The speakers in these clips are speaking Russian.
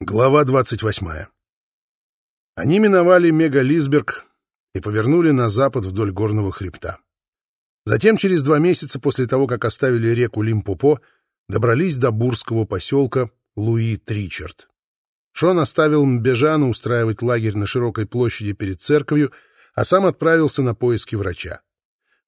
Глава 28. Они миновали Мегалисберг и повернули на запад вдоль горного хребта. Затем, через два месяца после того, как оставили реку Лимпопо, добрались до бурского поселка Луи-Тричард. Шон оставил Мбежана устраивать лагерь на широкой площади перед церковью, а сам отправился на поиски врача.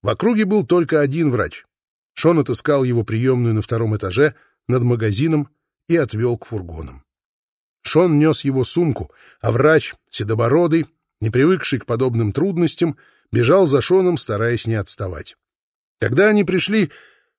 В округе был только один врач. Шон отыскал его приемную на втором этаже над магазином и отвел к фургонам. Шон нес его сумку, а врач, седобородый, не привыкший к подобным трудностям, бежал за Шоном, стараясь не отставать. Когда они пришли,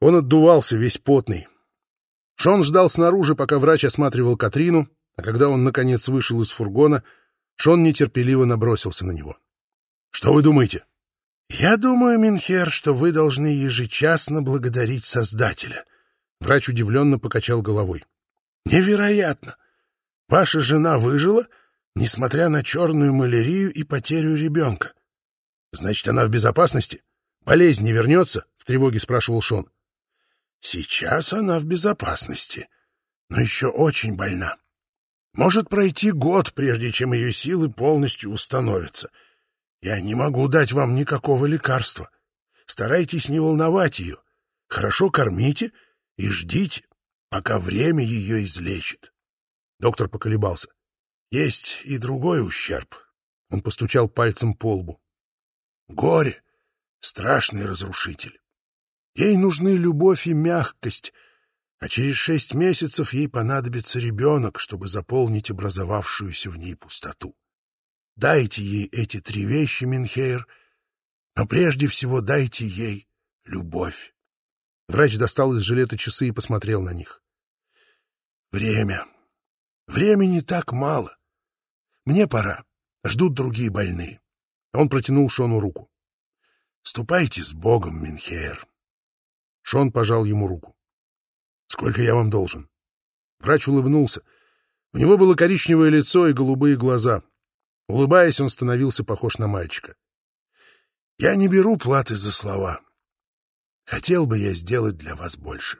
он отдувался весь потный. Шон ждал снаружи, пока врач осматривал Катрину, а когда он, наконец, вышел из фургона, Шон нетерпеливо набросился на него. — Что вы думаете? — Я думаю, Минхер, что вы должны ежечасно благодарить Создателя. Врач удивленно покачал головой. — Невероятно! Ваша жена выжила, несмотря на черную малярию и потерю ребенка. Значит, она в безопасности? Болезнь не вернется? — в тревоге спрашивал Шон. Сейчас она в безопасности, но еще очень больна. Может пройти год, прежде чем ее силы полностью установятся. Я не могу дать вам никакого лекарства. Старайтесь не волновать ее. Хорошо кормите и ждите, пока время ее излечит. Доктор поколебался. Есть и другой ущерб. Он постучал пальцем по лбу. Горе — страшный разрушитель. Ей нужны любовь и мягкость, а через шесть месяцев ей понадобится ребенок, чтобы заполнить образовавшуюся в ней пустоту. Дайте ей эти три вещи, Минхейр, но прежде всего дайте ей любовь. Врач достал из жилета часы и посмотрел на них. Время. Времени так мало. Мне пора. Ждут другие больные. Он протянул Шону руку. Ступайте с Богом, Минхейр. Шон пожал ему руку. Сколько я вам должен? Врач улыбнулся. У него было коричневое лицо и голубые глаза. Улыбаясь, он становился похож на мальчика. Я не беру платы за слова. Хотел бы я сделать для вас больше.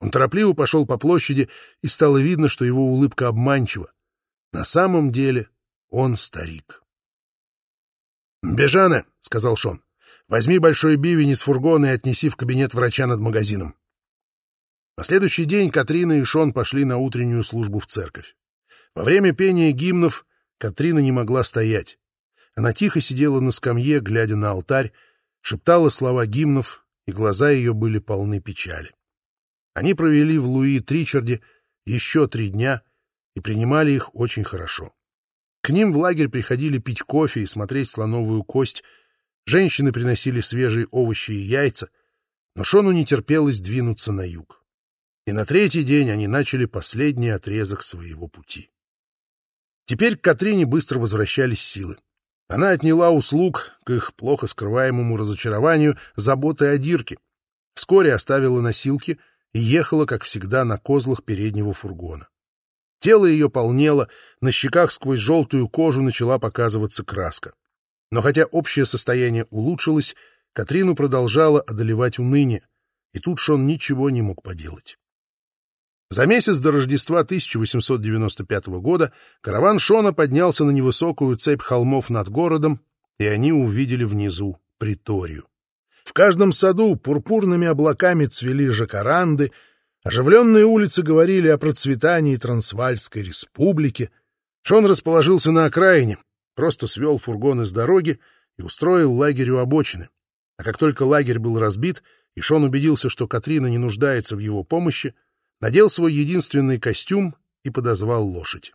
Он торопливо пошел по площади, и стало видно, что его улыбка обманчива. На самом деле он старик. «Бежана», — сказал Шон, — «возьми большой бивень из фургона и отнеси в кабинет врача над магазином». На следующий день Катрина и Шон пошли на утреннюю службу в церковь. Во время пения гимнов Катрина не могла стоять. Она тихо сидела на скамье, глядя на алтарь, шептала слова гимнов, и глаза ее были полны печали. Они провели в Луи Тричарде еще три дня и принимали их очень хорошо. К ним в лагерь приходили пить кофе и смотреть слоновую кость, женщины приносили свежие овощи и яйца, но Шону не терпелось двинуться на юг. И на третий день они начали последний отрезок своего пути. Теперь к Катрине быстро возвращались силы. Она отняла услуг, к их плохо скрываемому разочарованию, заботы о Дирке. Вскоре оставила носилки — и ехала, как всегда, на козлах переднего фургона. Тело ее полнело, на щеках сквозь желтую кожу начала показываться краска. Но хотя общее состояние улучшилось, Катрину продолжала одолевать уныние, и тут Шон ничего не мог поделать. За месяц до Рождества 1895 года караван Шона поднялся на невысокую цепь холмов над городом, и они увидели внизу Приторию. В каждом саду пурпурными облаками цвели жакаранды, оживленные улицы говорили о процветании Трансвальской республики. Шон расположился на окраине, просто свел фургон из дороги и устроил лагерь у обочины. А как только лагерь был разбит, и Шон убедился, что Катрина не нуждается в его помощи, надел свой единственный костюм и подозвал лошадь.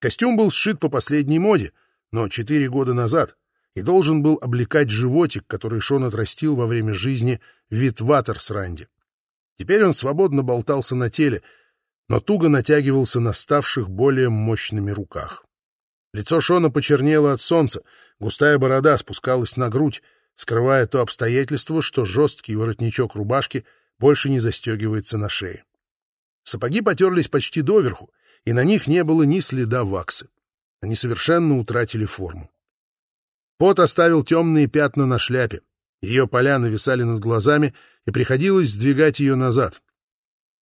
Костюм был сшит по последней моде, но четыре года назад, и должен был облекать животик, который Шон отрастил во время жизни в Витватерсранде. Теперь он свободно болтался на теле, но туго натягивался на ставших более мощными руках. Лицо Шона почернело от солнца, густая борода спускалась на грудь, скрывая то обстоятельство, что жесткий воротничок рубашки больше не застегивается на шее. Сапоги потерлись почти доверху, и на них не было ни следа ваксы. Они совершенно утратили форму. Пот оставил темные пятна на шляпе. Ее поля нависали над глазами, и приходилось сдвигать ее назад.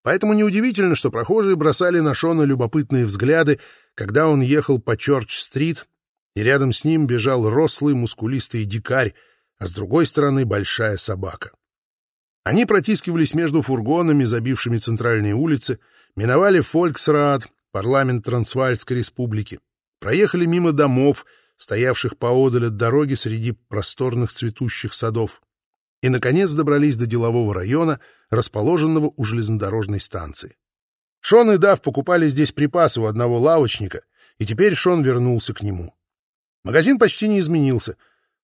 Поэтому неудивительно, что прохожие бросали на Шона любопытные взгляды, когда он ехал по Чорч-стрит, и рядом с ним бежал рослый мускулистый дикарь, а с другой стороны большая собака. Они протискивались между фургонами, забившими центральные улицы, миновали Фольксрад, парламент Трансвальской республики, проехали мимо домов, стоявших поодаль от дороги среди просторных цветущих садов, и, наконец, добрались до делового района, расположенного у железнодорожной станции. Шон и Дав покупали здесь припасы у одного лавочника, и теперь Шон вернулся к нему. Магазин почти не изменился.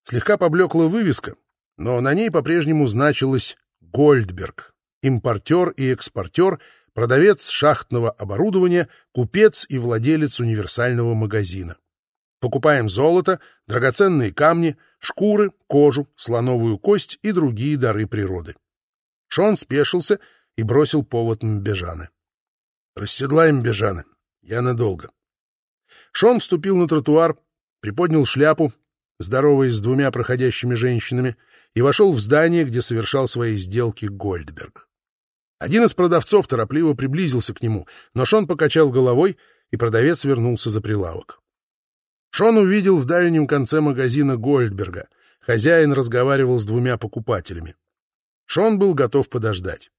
Слегка поблекла вывеска, но на ней по-прежнему значилось «Гольдберг», импортер и экспортер, продавец шахтного оборудования, купец и владелец универсального магазина. Покупаем золото, драгоценные камни, шкуры, кожу, слоновую кость и другие дары природы. Шон спешился и бросил повод Мбежаны. «Расседлаем Бежаны. Я надолго». Шон вступил на тротуар, приподнял шляпу, здороваясь с двумя проходящими женщинами, и вошел в здание, где совершал свои сделки Гольдберг. Один из продавцов торопливо приблизился к нему, но Шон покачал головой, и продавец вернулся за прилавок. Шон увидел в дальнем конце магазина Гольдберга. Хозяин разговаривал с двумя покупателями. Шон был готов подождать.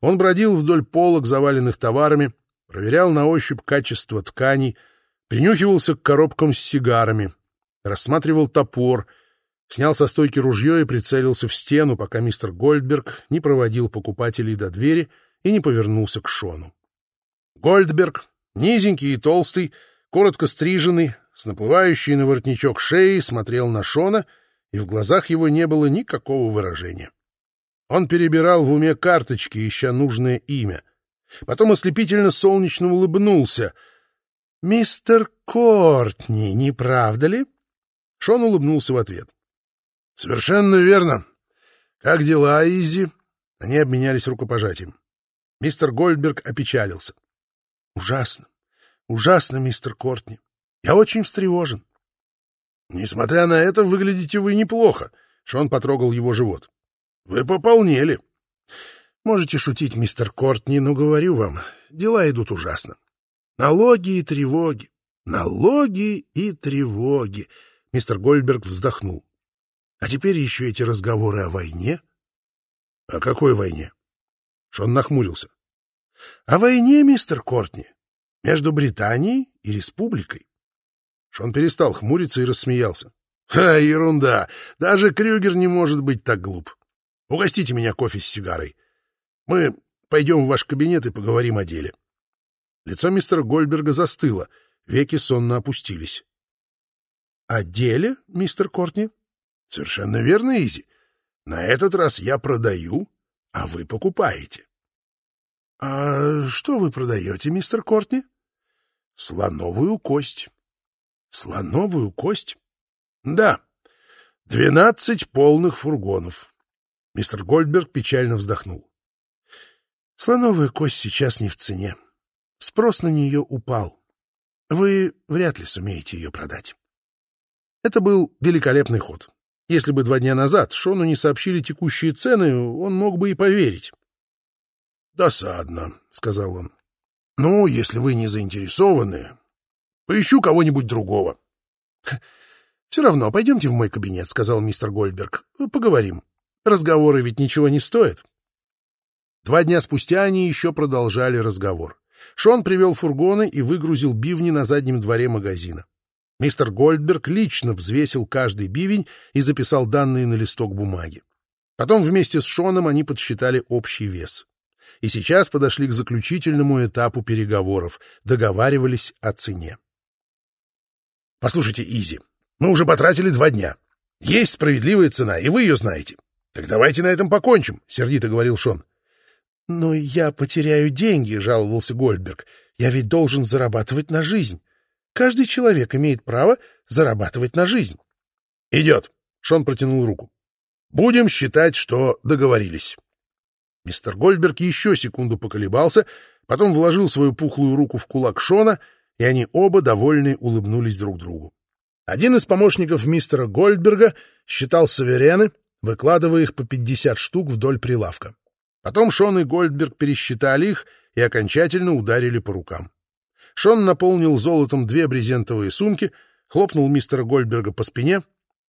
Он бродил вдоль полок, заваленных товарами, проверял на ощупь качество тканей, принюхивался к коробкам с сигарами, рассматривал топор, снял со стойки ружье и прицелился в стену, пока мистер Гольдберг не проводил покупателей до двери и не повернулся к Шону. Гольдберг, низенький и толстый, коротко стриженный, с наплывающей на воротничок шеи, смотрел на Шона, и в глазах его не было никакого выражения. Он перебирал в уме карточки, ища нужное имя. Потом ослепительно солнечно улыбнулся. «Мистер Кортни, не правда ли?» Шон улыбнулся в ответ. «Совершенно верно. Как дела, Изи?» Они обменялись рукопожатием. Мистер Гольдберг опечалился. «Ужасно, ужасно, мистер Кортни. Я очень встревожен. Несмотря на это, выглядите вы неплохо. Шон потрогал его живот. Вы пополнели. Можете шутить, мистер Кортни, но говорю вам, дела идут ужасно. Налоги и тревоги. Налоги и тревоги. Мистер Гольберг вздохнул. А теперь еще эти разговоры о войне. О какой войне? Шон нахмурился. О войне, мистер Кортни, между Британией и республикой. Шон перестал хмуриться и рассмеялся. «Ха, ерунда! Даже Крюгер не может быть так глуп. Угостите меня кофе с сигарой. Мы пойдем в ваш кабинет и поговорим о деле». Лицо мистера Гольберга застыло, веки сонно опустились. «О деле, мистер Кортни?» «Совершенно верно, Изи. На этот раз я продаю, а вы покупаете». «А что вы продаете, мистер Кортни?» «Слоновую кость». Слоновую кость? Да, двенадцать полных фургонов. Мистер Гольдберг печально вздохнул. Слоновая кость сейчас не в цене. Спрос на нее упал. Вы вряд ли сумеете ее продать. Это был великолепный ход. Если бы два дня назад Шону не сообщили текущие цены, он мог бы и поверить. «Досадно», — сказал он. «Ну, если вы не заинтересованы, Поищу кого-нибудь другого. — Все равно, пойдемте в мой кабинет, — сказал мистер Гольдберг. — Поговорим. Разговоры ведь ничего не стоят. Два дня спустя они еще продолжали разговор. Шон привел фургоны и выгрузил бивни на заднем дворе магазина. Мистер Гольдберг лично взвесил каждый бивень и записал данные на листок бумаги. Потом вместе с Шоном они подсчитали общий вес. И сейчас подошли к заключительному этапу переговоров, договаривались о цене. Послушайте, Изи, мы уже потратили два дня. Есть справедливая цена, и вы ее знаете. Так давайте на этом покончим, — сердито говорил Шон. — Но я потеряю деньги, — жаловался Гольдберг. — Я ведь должен зарабатывать на жизнь. Каждый человек имеет право зарабатывать на жизнь. — Идет, — Шон протянул руку. — Будем считать, что договорились. Мистер Гольдберг еще секунду поколебался, потом вложил свою пухлую руку в кулак Шона — и они оба, довольные, улыбнулись друг другу. Один из помощников мистера Гольдберга считал суверены, выкладывая их по 50 штук вдоль прилавка. Потом Шон и Гольдберг пересчитали их и окончательно ударили по рукам. Шон наполнил золотом две брезентовые сумки, хлопнул мистера Гольдберга по спине,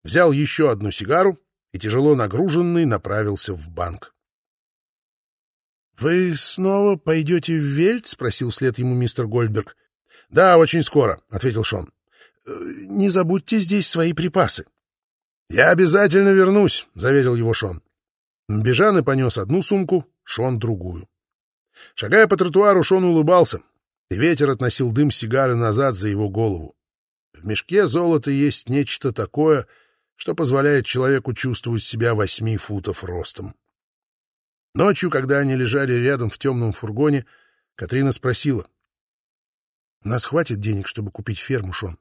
взял еще одну сигару и, тяжело нагруженный, направился в банк. «Вы снова пойдете в Вельт?» — спросил вслед ему мистер Гольдберг. «Да, очень скоро», — ответил Шон. «Э, «Не забудьте здесь свои припасы». «Я обязательно вернусь», — заверил его Шон. Бежан и понес одну сумку, Шон — другую. Шагая по тротуару, Шон улыбался, и ветер относил дым сигары назад за его голову. В мешке золота есть нечто такое, что позволяет человеку чувствовать себя восьми футов ростом. Ночью, когда они лежали рядом в темном фургоне, Катрина спросила. — Нас хватит денег, чтобы купить ферму, Шон?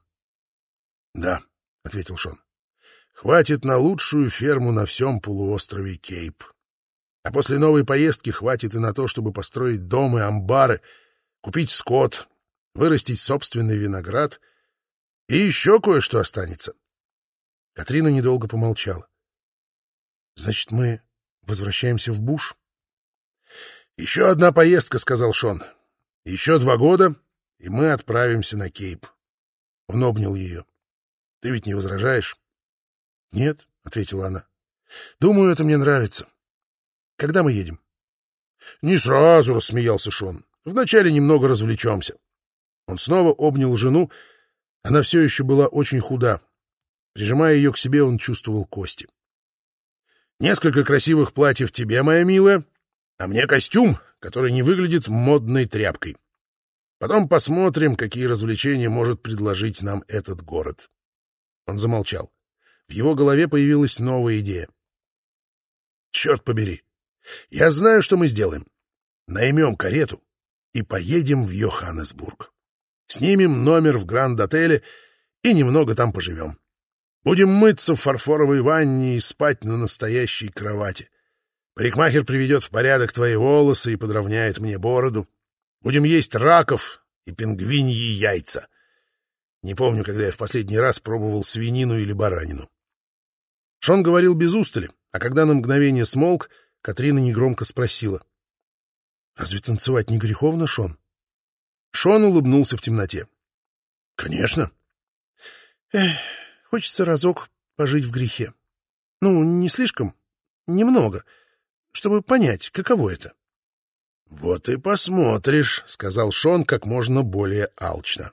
— Да, — ответил Шон. — Хватит на лучшую ферму на всем полуострове Кейп. А после новой поездки хватит и на то, чтобы построить дом и амбары, купить скот, вырастить собственный виноград, и еще кое-что останется. Катрина недолго помолчала. — Значит, мы возвращаемся в Буш? «Еще одна поездка», — сказал Шон. «Еще два года, и мы отправимся на Кейп». Он обнял ее. «Ты ведь не возражаешь?» «Нет», — ответила она. «Думаю, это мне нравится. Когда мы едем?» «Не сразу», — рассмеялся Шон. «Вначале немного развлечемся». Он снова обнял жену. Она все еще была очень худа. Прижимая ее к себе, он чувствовал кости. «Несколько красивых платьев тебе, моя милая, а мне костюм, который не выглядит модной тряпкой. Потом посмотрим, какие развлечения может предложить нам этот город. Он замолчал. В его голове появилась новая идея. Черт побери! Я знаю, что мы сделаем. Наймем карету и поедем в Йоханнесбург. Снимем номер в Гранд-отеле и немного там поживем. Будем мыться в фарфоровой ванне и спать на настоящей кровати. Парикмахер приведет в порядок твои волосы и подровняет мне бороду. Будем есть раков и пингвиньи яйца. Не помню, когда я в последний раз пробовал свинину или баранину. Шон говорил без устали, а когда на мгновение смолк, Катрина негромко спросила. — Разве танцевать не греховно, Шон? Шон улыбнулся в темноте. — Конечно. — Эх, хочется разок пожить в грехе. Ну, не слишком, немного. — чтобы понять, каково это. — Вот и посмотришь, — сказал Шон как можно более алчно.